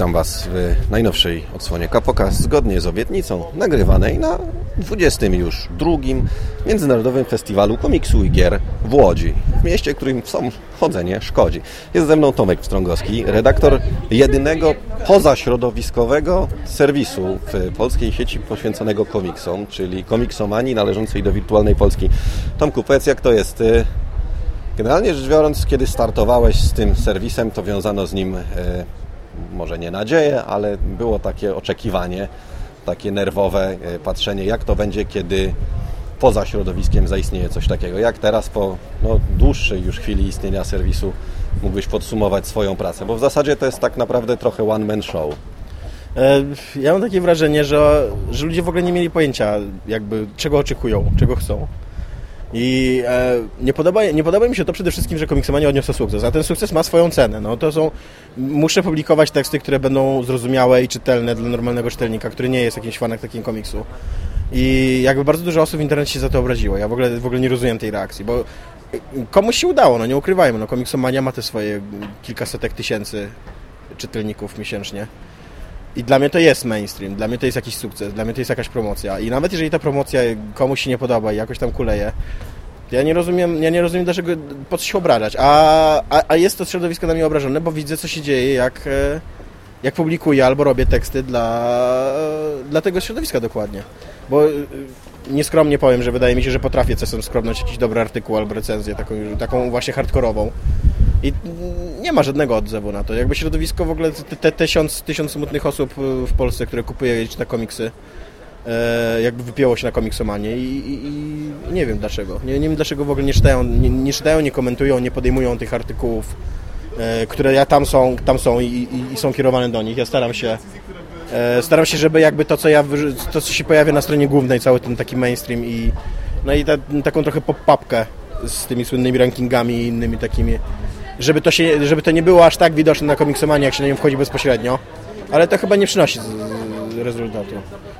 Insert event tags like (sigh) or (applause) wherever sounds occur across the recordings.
Witam Was w najnowszej odsłonie Kapoka zgodnie z obietnicą nagrywanej na 20 już drugim Międzynarodowym Festiwalu Komiksu i Gier w Łodzi, w mieście, którym są chodzenie szkodzi. Jest ze mną Tomek Pstrągowski, redaktor jedynego pozaśrodowiskowego serwisu w polskiej sieci poświęconego komiksom, czyli komiksomanii należącej do Wirtualnej Polski. Tomku, powiedz jak to jest? Generalnie rzecz biorąc, kiedy startowałeś z tym serwisem, to wiązano z nim e, może nie nadzieję, ale było takie oczekiwanie, takie nerwowe e, patrzenie, jak to będzie, kiedy poza środowiskiem zaistnieje coś takiego. Jak teraz po no, dłuższej już chwili istnienia serwisu mógłbyś podsumować swoją pracę? Bo w zasadzie to jest tak naprawdę trochę one-man show. E, ja mam takie wrażenie, że, że ludzie w ogóle nie mieli pojęcia, jakby czego oczekują, czego chcą. I e, nie, podoba, nie podoba mi się to przede wszystkim, że komiksomania odniosła sukces, a ten sukces ma swoją cenę. No, to są, muszę publikować teksty, które będą zrozumiałe i czytelne dla normalnego czytelnika, który nie jest jakimś fanem takiego komiksu. I jakby bardzo dużo osób w internecie się za to obraziło. Ja w ogóle, w ogóle nie rozumiem tej reakcji, bo komuś się udało, no nie ukrywajmy, no komiksomania ma te swoje kilkasetek tysięcy czytelników miesięcznie. I dla mnie to jest mainstream, dla mnie to jest jakiś sukces, dla mnie to jest jakaś promocja. I nawet jeżeli ta promocja komuś się nie podoba i jakoś tam kuleje, ja nie rozumiem, ja nie rozumiem dlaczego, po co się obrażać. A, a, a jest to środowisko na mnie obrażone, bo widzę co się dzieje, jak, e, jak publikuję albo robię teksty dla, dla tego środowiska dokładnie. Bo e, nieskromnie powiem, że wydaje mi się, że potrafię czasem skromnąć jakiś dobry artykuł albo recenzję, taką, taką właśnie hardkorową. I nie ma żadnego odzewu na to. Jakby środowisko w ogóle, te, te tysiąc, tysiąc smutnych osób w Polsce, które kupuje czyta komiksy, e, jakby wypięło się na komiksomanie i, i, i, nie wiem dlaczego. Nie, nie wiem dlaczego w ogóle nie czytają, nie, nie czytają, nie komentują, nie podejmują tych artykułów, e, które ja tam są, tam są i, i, są kierowane do nich. Ja staram się e, staram się, żeby jakby to, co ja, to, co się pojawia na stronie głównej, cały ten taki mainstream i no i ta, taką trochę pop-papkę z tymi słynnymi rankingami i innymi takimi żeby to, się, żeby to nie było aż tak widoczne na komiksomanii, jak się na nią wchodzi bezpośrednio, ale to chyba nie przynosi rezultatu.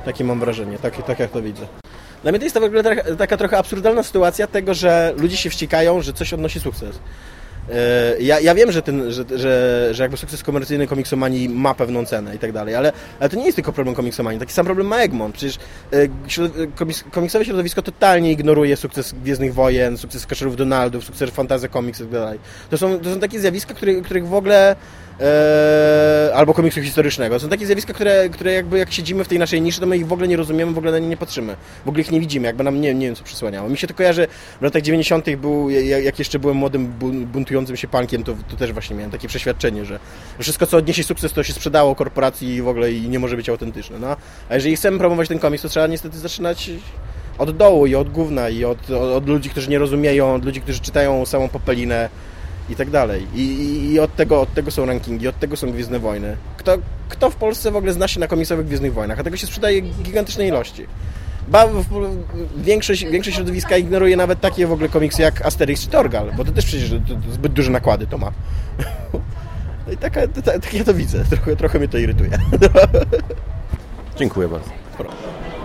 Takie mam wrażenie, tak, tak jak to widzę. Dla mnie to jest to w ogóle taka trochę absurdalna sytuacja tego, że ludzie się wściekają, że coś odnosi sukces. E, ja, ja wiem, że, ten, że, że, że jakby sukces komercyjny komiksomanii ma pewną cenę i tak dalej, ale, ale to nie jest tylko problem komiksomanii. Taki sam problem ma Egmont. Przecież e, komiks, komiksowe środowisko totalnie ignoruje sukces Gwiezdnych Wojen, sukces Kaszerów Donaldów, sukces Fantasy Comics i tak dalej. To są, to są takie zjawiska, których, w ogóle e, albo komiksu historycznego. Są takie zjawiska, które, które jakby jak siedzimy w tej naszej niszy, to my ich w ogóle nie rozumiemy, w ogóle na nie nie patrzymy. W ogóle ich nie widzimy, jakby nam nie, nie wiem co przysłaniało. Mi się to kojarzy, w latach 90. był, jak jeszcze byłem młodym buntującym się punkiem, to, to też właśnie miałem takie przeświadczenie, że wszystko co odniesie sukces to się sprzedało korporacji i w ogóle i nie może być autentyczne. No. A jeżeli chcemy promować ten komiks, to trzeba niestety zaczynać od dołu i od gówna i od, od, od ludzi, którzy nie rozumieją, od ludzi, którzy czytają samą popelinę i tak dalej. I, i, I, od, tego, od tego są rankingi, od tego są Gwiezdne Wojny. Kto, kto w Polsce w ogóle zna się na komiksowych Gwiezdnych Wojnach? A tego się sprzedaje gigantycznej ilości. Ba, większość, większość środowiska ignoruje nawet takie w ogóle komiksy jak Asterix czy Torgal, bo to też przecież zbyt duże nakłady to ma. (laughs) I taka, tak ja to widzę. Trochę, trochę mnie to irytuje. (laughs) Dziękuję bardzo.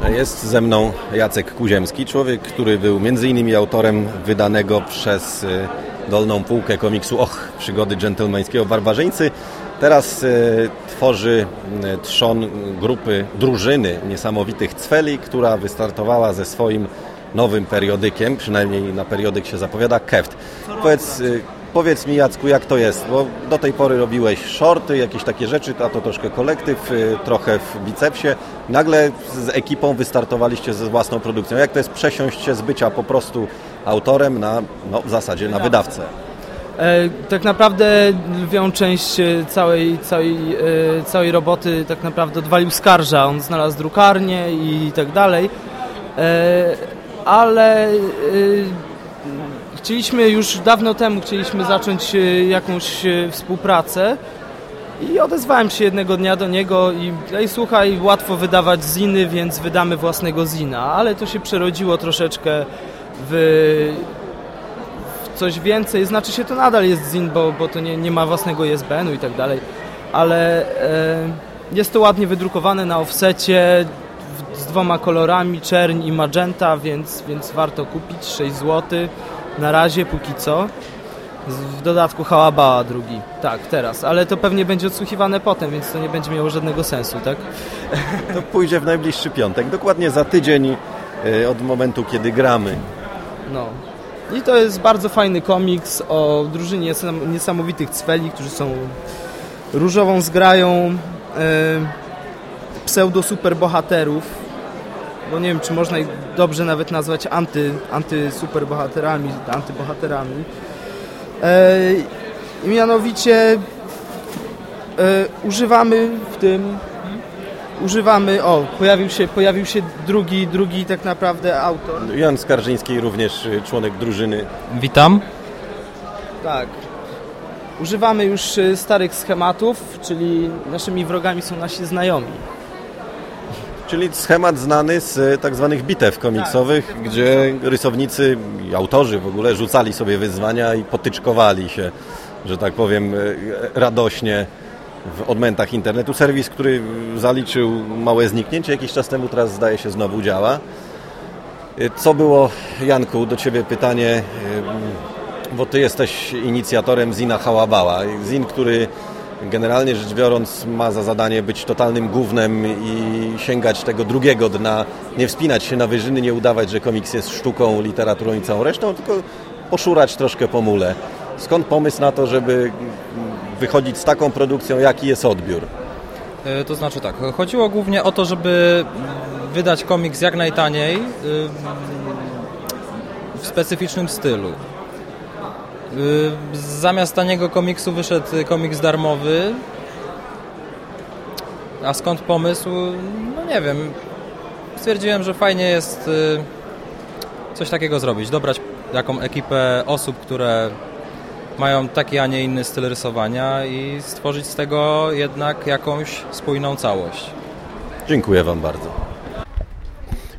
Jest ze mną Jacek Kuziemski, człowiek, który był innymi autorem wydanego przez y, dolną półkę komiksu Och, przygody dżentelmeńskiego barbarzyńcy. Teraz y, tworzy y, trzon grupy, drużyny niesamowitych cweli, która wystartowała ze swoim nowym periodykiem, przynajmniej na periodyk się zapowiada, Keft. Powiedz, y, powiedz mi Jacku, jak to jest, bo do tej pory robiłeś shorty, jakieś takie rzeczy, a to troszkę kolektyw, trochę w bicepsie. Nagle z ekipą wystartowaliście ze własną produkcją. Jak to jest przesiąść się z bycia po prostu autorem na, no, w zasadzie na wydawcę? E, tak naprawdę lwią część e, całej, całej, e, całej roboty tak naprawdę odwalił skarża. On znalazł drukarnię i tak dalej. Ale chcieliśmy już dawno temu chcieliśmy zacząć jakąś współpracę i odezwałem się jednego dnia do niego i ej słuchaj, łatwo wydawać ziny, więc wydamy własnego zina, ale to się przerodziło troszeczkę w coś więcej, znaczy się to nadal jest zin, bo, bo to nie, nie ma własnego ISBN-u i tak dalej, ale e, jest to ładnie wydrukowane na offsecie z dwoma kolorami, czerń i magenta, więc, więc warto kupić 6 zł na razie póki co. W dodatku Hałabała drugi. Tak, teraz. Ale to pewnie będzie odsłuchiwane potem, więc to nie będzie miało żadnego sensu, tak? (laughs) To pójdzie w najbliższy piątek, dokładnie za tydzień e, od momentu, kiedy gramy. No. I to jest bardzo fajny komiks o drużynie niesam- niesamowitych cweli, którzy są różową zgrają e, pseudo-superbohaterów. Bo nie wiem, czy można ich dobrze nawet nazwać anty, anty-superbohaterami, antybohaterami. E, i mianowicie e, używamy w tym używamy, o, pojawił się, pojawił się drugi, drugi tak naprawdę autor. Jan Skarżyński również e, członek drużyny. Witam. Tak. Używamy już y, starych schematów, czyli naszymi wrogami są nasi znajomi. Czyli schemat znany z e, tak zwanych bitew komiksowych, gdzie rysownicy i autorzy w ogóle rzucali sobie wyzwania i potyczkowali się, że tak powiem, radośnie w odmętach internetu. Serwis, który zaliczył małe zniknięcie jakiś czas temu, teraz zdaje się znowu działa. E, Co było, Janku, do Ciebie pytanie, e, bo Ty jesteś inicjatorem Zina Hałabała. Zin, który generalnie rzecz biorąc ma za zadanie być totalnym gównem i sięgać tego drugiego dna, nie wspinać się na wyżyny, nie udawać, że komiks jest sztuką, literaturą i całą resztą, tylko poszurać troszkę po mule. Skąd pomysł na to, żeby wychodzić z taką produkcją, jaki jest odbiór? E, To znaczy tak, chodziło głównie o to, żeby wydać komiks jak najtaniej w specyficznym stylu. Zamiast taniego komiksu wyszedł komiks darmowy. A skąd pomysł? No nie wiem. Stwierdziłem, że fajnie jest y, coś takiego zrobić. Dobrać jaką ekipę osób, które mają taki, a nie inny styl rysowania i stworzyć z tego jednak jakąś spójną całość. Dziękuję Wam bardzo.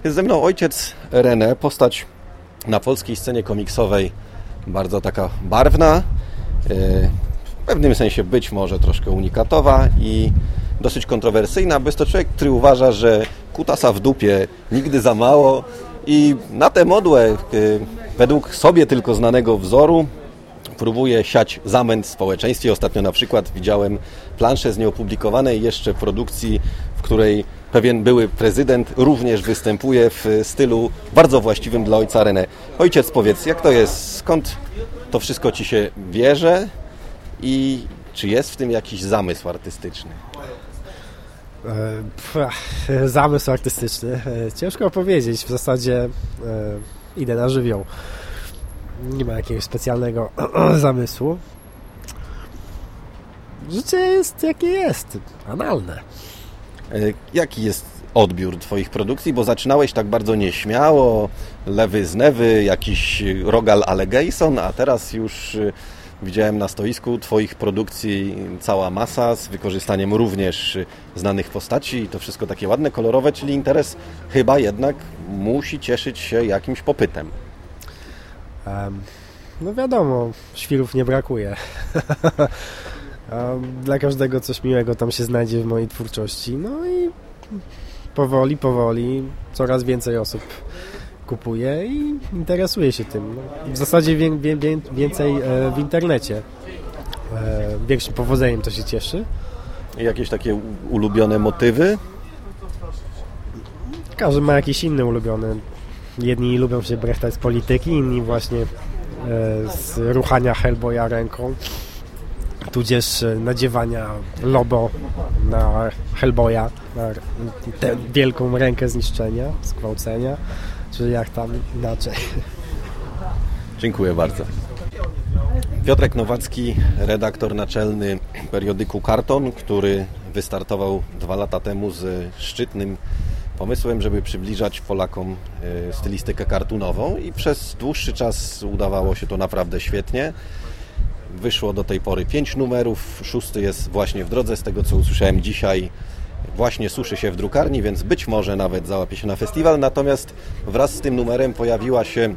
Jest ze mną ojciec René, postać na polskiej scenie komiksowej bardzo taka barwna, e, w pewnym sensie być może troszkę unikatowa i dosyć kontrowersyjna, bo jest to człowiek, który uważa, że kutasa w dupie nigdy za mało i na tę modłę e, według sobie tylko znanego wzoru próbuje siać zamęt w społeczeństwie. Ostatnio na przykład widziałem planszę z nieopublikowanej jeszcze produkcji, w której pewien były prezydent również występuje w stylu bardzo właściwym dla ojca René. Ojciec, powiedz, jak to jest? Skąd to wszystko Ci się bierze i czy jest w tym jakiś zamysł artystyczny? E, Zamysł artystyczny. e, Ciężko powiedzieć. W zasadzie e, idę na żywioł. Nie ma jakiegoś specjalnego (clears throat) zamysłu. Życie jest jakie jest. Analne. E, Jaki jest odbiór Twoich produkcji? Bo zaczynałeś tak bardzo nieśmiało, lewy z newy, jakiś Rogal Allegation, a teraz już e, widziałem na stoisku Twoich produkcji cała masa z wykorzystaniem również znanych postaci i to wszystko takie ładne, kolorowe, czyli interes chyba jednak musi cieszyć się jakimś popytem. No wiadomo, świrów nie brakuje. (laughs) Dla każdego coś miłego tam się znajdzie w mojej twórczości. No i powoli, powoli coraz więcej osób kupuje i interesuje się tym. W zasadzie wię, wię, wię, więcej e, w internecie. E, Większym powodzeniem to się cieszy. Jakieś takie ulubione motywy? Każdy ma jakiś inny ulubiony. Jedni lubią się brechtać z polityki, inni właśnie e, z ruchania Hellboya ręką, tudzież e, nadziewania lobo na Hellboya, na tę wielką rękę zniszczenia, zgwałcenia, czy jak tam inaczej. Dziękuję bardzo. Piotrek Nowacki, redaktor naczelny periodyku Karton, który wystartował dwa lata temu z szczytnym pomysłem, żeby przybliżać Polakom e, stylistykę kartunową i przez dłuższy czas udawało się to naprawdę świetnie. Wyszło do tej pory pięć numerów, szósty jest właśnie w drodze, z tego co usłyszałem dzisiaj właśnie suszy się w drukarni, więc być może nawet załapie się na festiwal. Natomiast wraz z tym numerem pojawiła się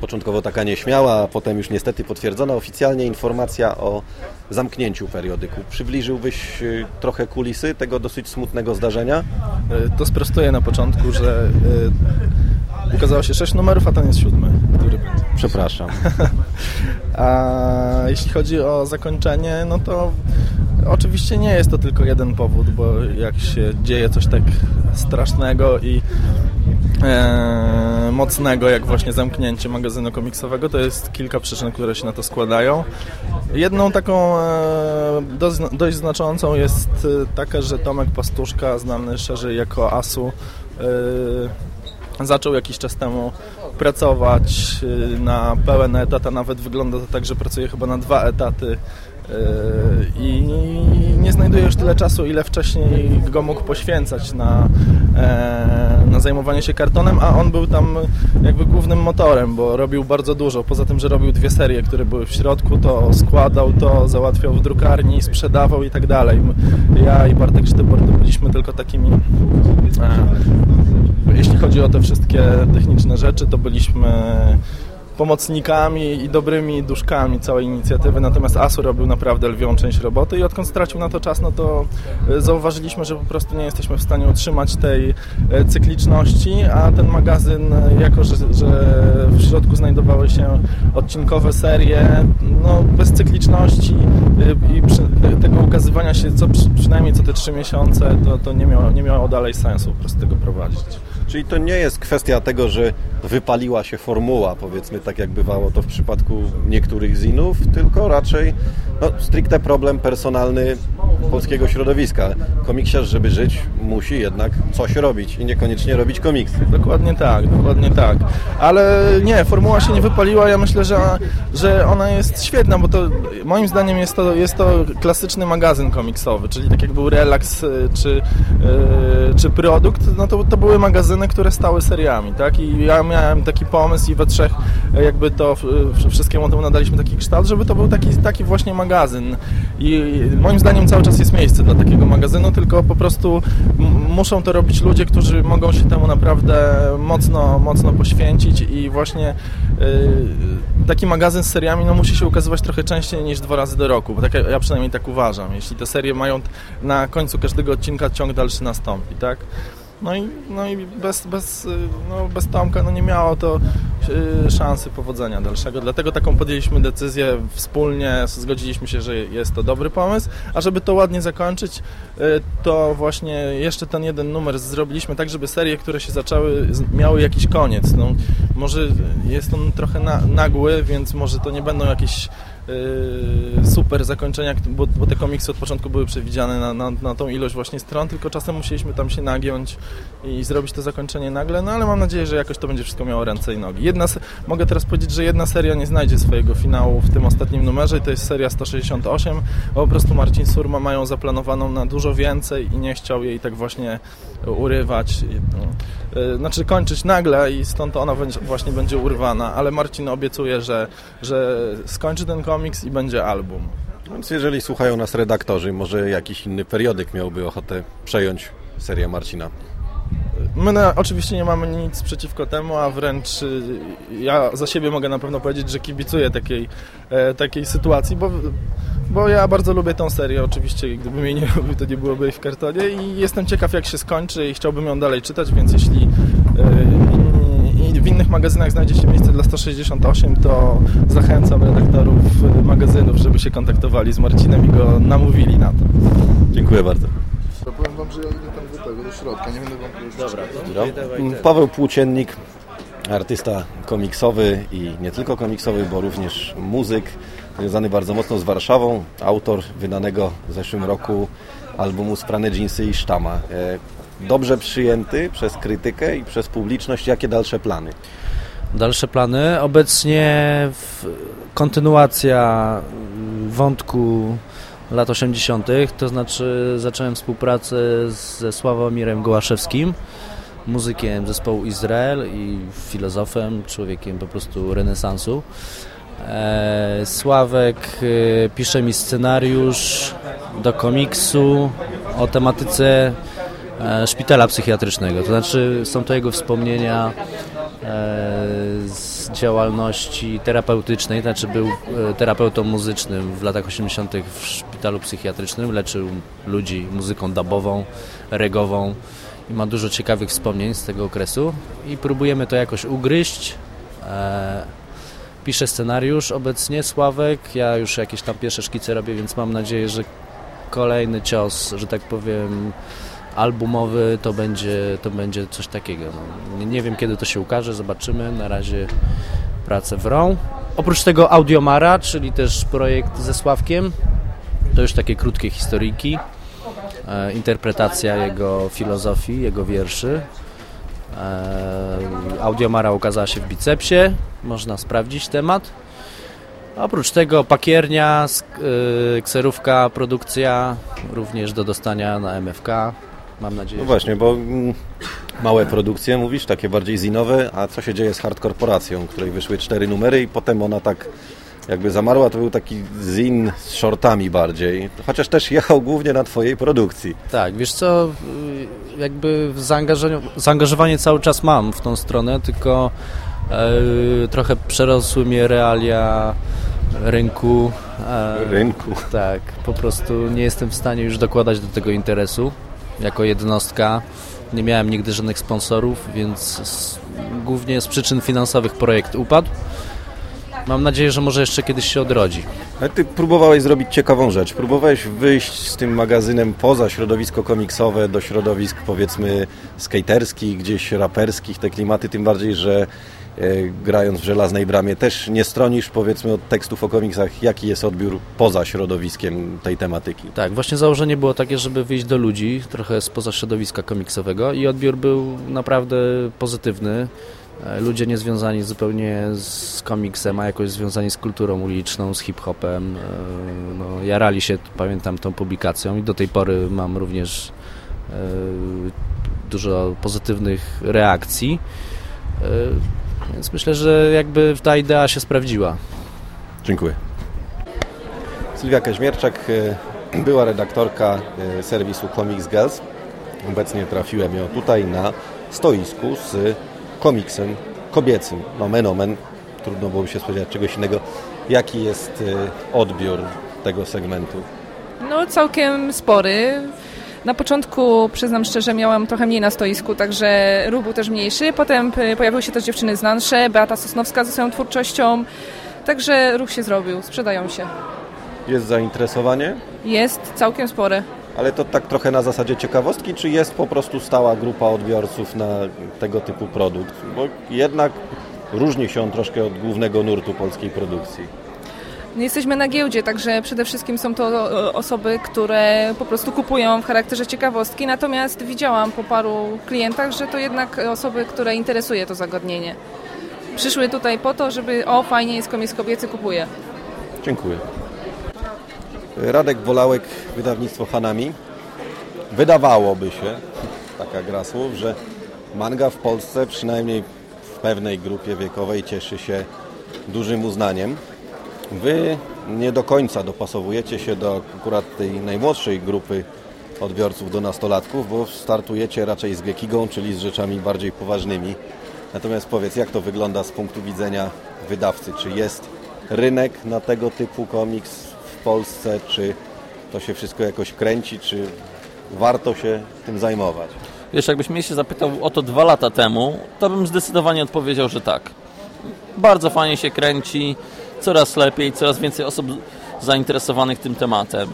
Początkowo taka nieśmiała, a potem już niestety potwierdzona oficjalnie informacja o zamknięciu periodyku. Przybliżyłbyś y, trochę kulisy tego dosyć smutnego zdarzenia? E, To sprostuję na początku, że e, ukazało się sześć numerów, a ten jest siódmy, który będzie. Przepraszam. (laughs) A jeśli chodzi o zakończenie, no to oczywiście nie jest to tylko jeden powód, bo jak się dzieje coś tak strasznego i e, mocnego, jak właśnie zamknięcie magazynu komiksowego, to jest kilka przyczyn, które się na to składają. Jedną taką e, dość, znaczącą jest e, taka, że Tomek Pastuszka, znany szerzej jako Asu, zaczął jakiś czas temu pracować na pełen etat, a nawet wygląda to tak, że pracuje chyba na dwa etaty i nie znajduje już tyle czasu, ile wcześniej go mógł poświęcać na, e, na zajmowanie się kartonem, a on był tam jakby głównym motorem, bo robił bardzo dużo. Poza tym, że robił dwie serie, które były w środku, to składał to, załatwiał w drukarni, sprzedawał i tak dalej. Ja i Bartek Sztybor to byliśmy tylko takimi e, jeśli chodzi o te wszystkie techniczne rzeczy, to byliśmy pomocnikami i dobrymi duszkami całej inicjatywy, natomiast ASU robił naprawdę lwią część roboty i odkąd stracił na to czas, no to e, zauważyliśmy, że po prostu nie jesteśmy w stanie utrzymać tej e, cykliczności, a ten magazyn, e, jako że, że w środku znajdowały się odcinkowe serie, no bez cykliczności i przy, te- tego ukazywania się co, przy- przynajmniej co te trzy miesiące, to, to nie, miało, nie miało dalej sensu po prostu tego prowadzić. Czyli to nie jest kwestia tego, że wypaliła się formuła, powiedzmy tak jak bywało to w przypadku niektórych zinów, tylko raczej no, stricte problem personalny polskiego środowiska. Komiksiarz, żeby żyć, musi jednak coś robić i niekoniecznie robić komiksy. Dokładnie tak, dokładnie tak. Ale nie, formuła się nie wypaliła. Ja myślę, że, że ona jest świetna, bo to moim zdaniem jest to, jest to klasyczny magazyn komiksowy, czyli tak jak był Relax y, czy, y, czy Produkt, no to, to były magazyny, które stały seriami, tak? I ja miałem taki pomysł i we trzech jakby to wszystkiemu temu nadaliśmy taki kształt, żeby to był taki, taki właśnie magazyn. I moim zdaniem cały czas jest miejsce dla takiego magazynu, tylko po prostu muszą to robić ludzie, którzy mogą się temu naprawdę mocno, mocno poświęcić i właśnie y, taki magazyn z seriami no, musi się ukazywać trochę częściej niż dwa razy do roku, bo tak, ja przynajmniej tak uważam. Jeśli te serie mają na końcu każdego odcinka ciąg dalszy nastąpi, tak? No i, no i bez, bez, y, no bez Tomka no nie miało to y, szansy powodzenia dalszego. Dlatego taką podjęliśmy decyzję wspólnie, zgodziliśmy się, że jest to dobry pomysł, a żeby to ładnie zakończyć, y, to właśnie jeszcze ten jeden numer zrobiliśmy tak, żeby serie, które się zaczęły, miały jakiś koniec. No, może jest on trochę na, nagły, więc może to nie będą jakieś super zakończenia, bo, bo te komiksy od początku były przewidziane na, na, na tą ilość właśnie stron, tylko czasem musieliśmy tam się nagiąć i zrobić to zakończenie nagle, no ale mam nadzieję, że jakoś to będzie wszystko miało ręce i nogi. Jedna, mogę teraz powiedzieć, że jedna seria nie znajdzie swojego finału w tym ostatnim numerze i to jest seria 168, bo po prostu Marcin Surma mają zaplanowaną na dużo więcej i nie chciał jej tak właśnie urywać, no, y, znaczy kończyć nagle i stąd ona właśnie będzie urwana, ale Marcin obiecuje, że, że skończy ten komiks i będzie album. Więc jeżeli słuchają nas redaktorzy, może jakiś inny periodyk miałby ochotę przejąć serię Marcina. My na, oczywiście nie mamy nic przeciwko temu, a wręcz y, ja za siebie mogę na pewno powiedzieć, że kibicuję takiej, e, takiej sytuacji, bo, bo ja bardzo lubię tą serię. Oczywiście, gdybym jej nie lubił, to nie byłoby jej w kartonie i jestem ciekaw, jak się skończy i chciałbym ją dalej czytać, więc jeśli e, w innych magazynach znajdzie się miejsce dla 168, to zachęcam redaktorów e, magazynów, żeby się kontaktowali z Marcinem i go namówili na to. Dziękuję bardzo. Powiem wam, że ja idę tam do tego, do środka, nie będę wam tu Dobra, No. Paweł Płóciennik, artysta komiksowy i nie tylko komiksowy, bo również muzyk, związany bardzo mocno z Warszawą, autor wydanego w zeszłym roku albumu Sprane Dżinsy i Sztama. Dobrze przyjęty przez krytykę i przez publiczność. Jakie dalsze plany? Dalsze plany. Obecnie kontynuacja wątku lat 80., to znaczy zacząłem współpracę ze Sławomirem Gołaszewskim, muzykiem zespołu Izrael i filozofem, człowiekiem po prostu renesansu. E, Sławek e, pisze mi scenariusz do komiksu o tematyce szpitala psychiatrycznego. To znaczy są to jego wspomnienia z działalności terapeutycznej, znaczy był e, terapeutą muzycznym w latach 80. w szpitalu psychiatrycznym, leczył ludzi muzyką dubową, regową i ma dużo ciekawych wspomnień z tego okresu i próbujemy to jakoś ugryźć. E, piszę scenariusz obecnie, Sławek, ja już jakieś tam pierwsze szkice robię, więc mam nadzieję, że kolejny cios, że tak powiem, albumowy to będzie, to będzie coś takiego. No, nie, nie wiem kiedy to się ukaże, zobaczymy. Na razie pracę wrą. Oprócz tego Audiomara, czyli też projekt ze Sławkiem, to już takie krótkie historyjki, e, interpretacja jego filozofii, jego wierszy. E, Audiomara ukazała się w Bicepsie, można sprawdzić temat. Oprócz tego pakiernia, y, kserówka, produkcja również do dostania na MFK. Mam nadzieję. No właśnie, bo mm, małe produkcje, mówisz, takie bardziej zinowe, a co się dzieje z Hard Korporacją, której wyszły cztery numery i potem ona tak jakby zamarła, to był taki zin z shortami bardziej, chociaż też jechał głównie na twojej produkcji. Tak, wiesz co, jakby zaangażowanie, zaangażowanie cały czas mam w tą stronę, tylko e, trochę przerosły mnie realia rynku. e, Rynku. Tak, po prostu nie jestem w stanie już dokładać do tego interesu jako jednostka. Nie miałem nigdy żadnych sponsorów, więc z, głównie z przyczyn finansowych projekt upadł. Mam nadzieję, że może jeszcze kiedyś się odrodzi. Ale ty próbowałeś zrobić ciekawą rzecz. Próbowałeś wyjść z tym magazynem poza środowisko komiksowe do środowisk powiedzmy skaterskich, gdzieś raperskich, te klimaty, tym bardziej, że e, grając w Żelaznej Bramie też nie stronisz powiedzmy od tekstów o komiksach. Jaki jest odbiór poza środowiskiem tej tematyki? Tak, właśnie założenie było takie, żeby wyjść do ludzi, trochę spoza środowiska komiksowego i odbiór był naprawdę pozytywny. E, Ludzie niezwiązani zupełnie z komiksem, a jakoś związani z kulturą uliczną, z hip-hopem, e, no, jarali się, pamiętam, tą publikacją i do tej pory mam również e, dużo pozytywnych reakcji. Więc myślę, że jakby ta idea się sprawdziła. Dziękuję. Sylwia Kaźmierczak, była redaktorka serwisu Comics Girls. Obecnie trafiłem ją tutaj na stoisku z komiksem kobiecym. Nomen omen, trudno byłoby się spodziewać czegoś innego. Jaki jest e, odbiór tego segmentu? No całkiem spory. Na początku, przyznam szczerze, miałam trochę mniej na stoisku, także ruch był też mniejszy. Potem p- pojawiły się też dziewczyny znansze, Beata Sosnowska ze swoją twórczością. Także ruch się zrobił, sprzedają się. Jest zainteresowanie? Jest całkiem spore. Ale to tak trochę na zasadzie ciekawostki, czy jest po prostu stała grupa odbiorców na tego typu produkt? Bo jednak różni się on troszkę od głównego nurtu polskiej produkcji. Jesteśmy na giełdzie, także przede wszystkim są to e, osoby, które po prostu kupują w charakterze ciekawostki, natomiast widziałam po paru klientach, że to jednak osoby, które interesuje to zagadnienie. Przyszły tutaj po to, żeby o fajnie jest komiks kobiecy, kupuję. Dziękuję. Radek Wolałek, wydawnictwo Hanami. Wydawałoby się, taka gra słów, że manga w Polsce, przynajmniej w pewnej grupie wiekowej, cieszy się dużym uznaniem. Wy nie do końca dopasowujecie się do akurat tej najmłodszej grupy odbiorców do nastolatków, bo startujecie raczej z gekigą, czyli z rzeczami bardziej poważnymi. Natomiast powiedz, jak to wygląda z punktu widzenia wydawcy? Czy jest rynek na tego typu komiks Polsce, czy to się wszystko jakoś kręci, czy warto się tym zajmować? Wiesz, jakbyś mnie się zapytał o to dwa lata temu, to bym zdecydowanie odpowiedział, że tak. Bardzo fajnie się kręci, coraz lepiej, coraz więcej osób zainteresowanych tym tematem.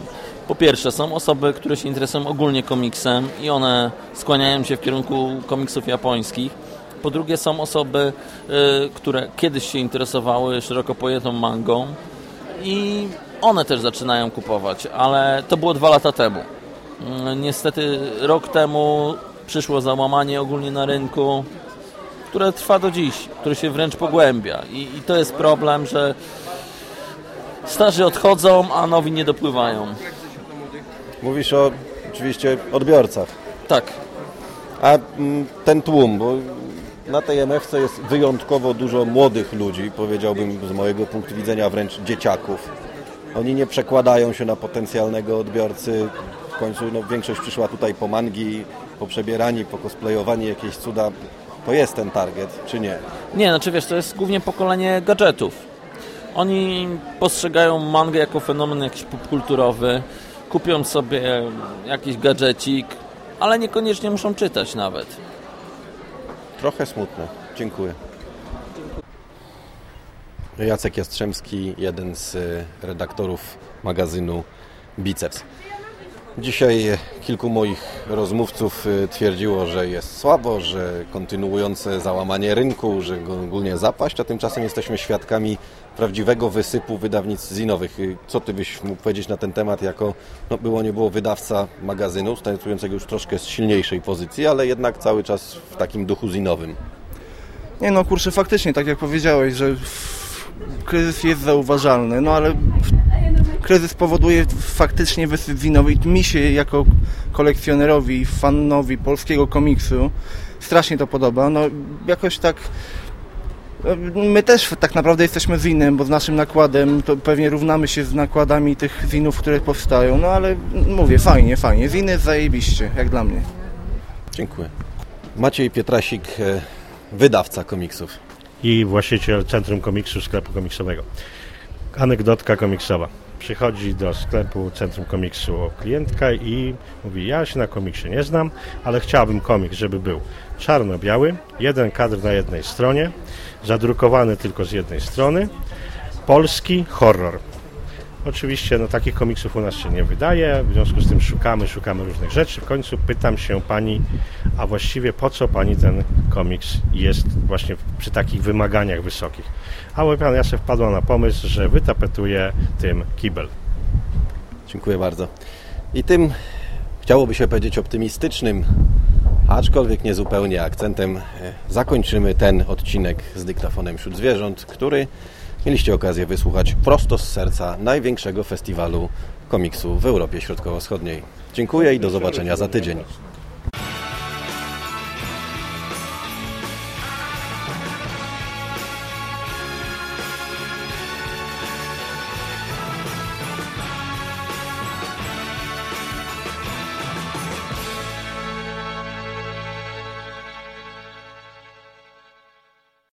Po pierwsze, są osoby, które się interesują ogólnie komiksem i one skłaniają się w kierunku komiksów japońskich. Po drugie, są osoby, y, które kiedyś się interesowały szeroko pojętą mangą i one też zaczynają kupować, ale to było dwa lata temu. Mm, Niestety rok temu przyszło załamanie ogólnie na rynku, które trwa do dziś, które się wręcz pogłębia. I, I to jest problem, że starzy odchodzą, a nowi nie dopływają. Mówisz o oczywiście odbiorcach. Tak. A mm, ten tłum, bo na tej MFC jest wyjątkowo dużo młodych ludzi, powiedziałbym z mojego punktu widzenia wręcz dzieciaków. Oni nie przekładają się na potencjalnego odbiorcy. W końcu no, większość przyszła tutaj po mangi, po przebierani, po cosplayowani, jakieś cuda. to jest ten target, czy nie? Nie, znaczy wiesz, to jest głównie pokolenie gadżetów. Oni postrzegają mangę jako fenomen jakiś popkulturowy, kupią sobie jakiś gadżecik, ale niekoniecznie muszą czytać nawet. Trochę smutne. Dziękuję. Jacek Jastrzębski, jeden z y, redaktorów magazynu Biceps. Dzisiaj kilku moich rozmówców y, twierdziło, że jest słabo, że kontynuujące załamanie rynku, że ogólnie zapaść, a tymczasem jesteśmy świadkami prawdziwego wysypu wydawnictw zinowych. Y, Co ty byś mógł powiedzieć na ten temat jako, no było nie było wydawca magazynu, startującego już troszkę z silniejszej pozycji, ale jednak cały czas w takim duchu zinowym? Nie no, kurczę, faktycznie, tak jak powiedziałeś, że kryzys jest zauważalny, no ale kryzys powoduje faktycznie wysyp winowy i mi się jako kolekcjonerowi, fanowi polskiego komiksu strasznie to podoba. No jakoś tak My też tak naprawdę jesteśmy zinem, bo z naszym nakładem to pewnie równamy się z nakładami tych zinów, które powstają, no ale mówię, fajnie, fajnie. Ziny zajebiście, jak dla mnie. Dziękuję. Maciej Pietrasik, e, wydawca komiksów. I właściciel Centrum Komiksu, sklepu komiksowego. Anegdotka komiksowa. Przychodzi do sklepu Centrum Komiksu klientka i mówi, ja się na komiksie nie znam, ale chciałabym komiks, żeby był czarno-biały, jeden kadr na jednej stronie, zadrukowany tylko z jednej strony, polski horror. Oczywiście no, takich komiksów u nas się nie wydaje, w związku z tym szukamy, szukamy różnych rzeczy. W końcu pytam się pani, a właściwie po co pani ten komiks jest właśnie przy takich wymaganiach wysokich? A mówi pan, ja się wpadła na pomysł, że wytapetuję tym kibel. Dziękuję bardzo. I tym chciałoby się powiedzieć optymistycznym, aczkolwiek niezupełnie akcentem, e, zakończymy ten odcinek z dyktafonem wśród zwierząt, który mieliście okazję wysłuchać prosto z serca największego festiwalu komiksu w Europie Środkowo-Wschodniej. Dziękuję i do zobaczenia za tydzień.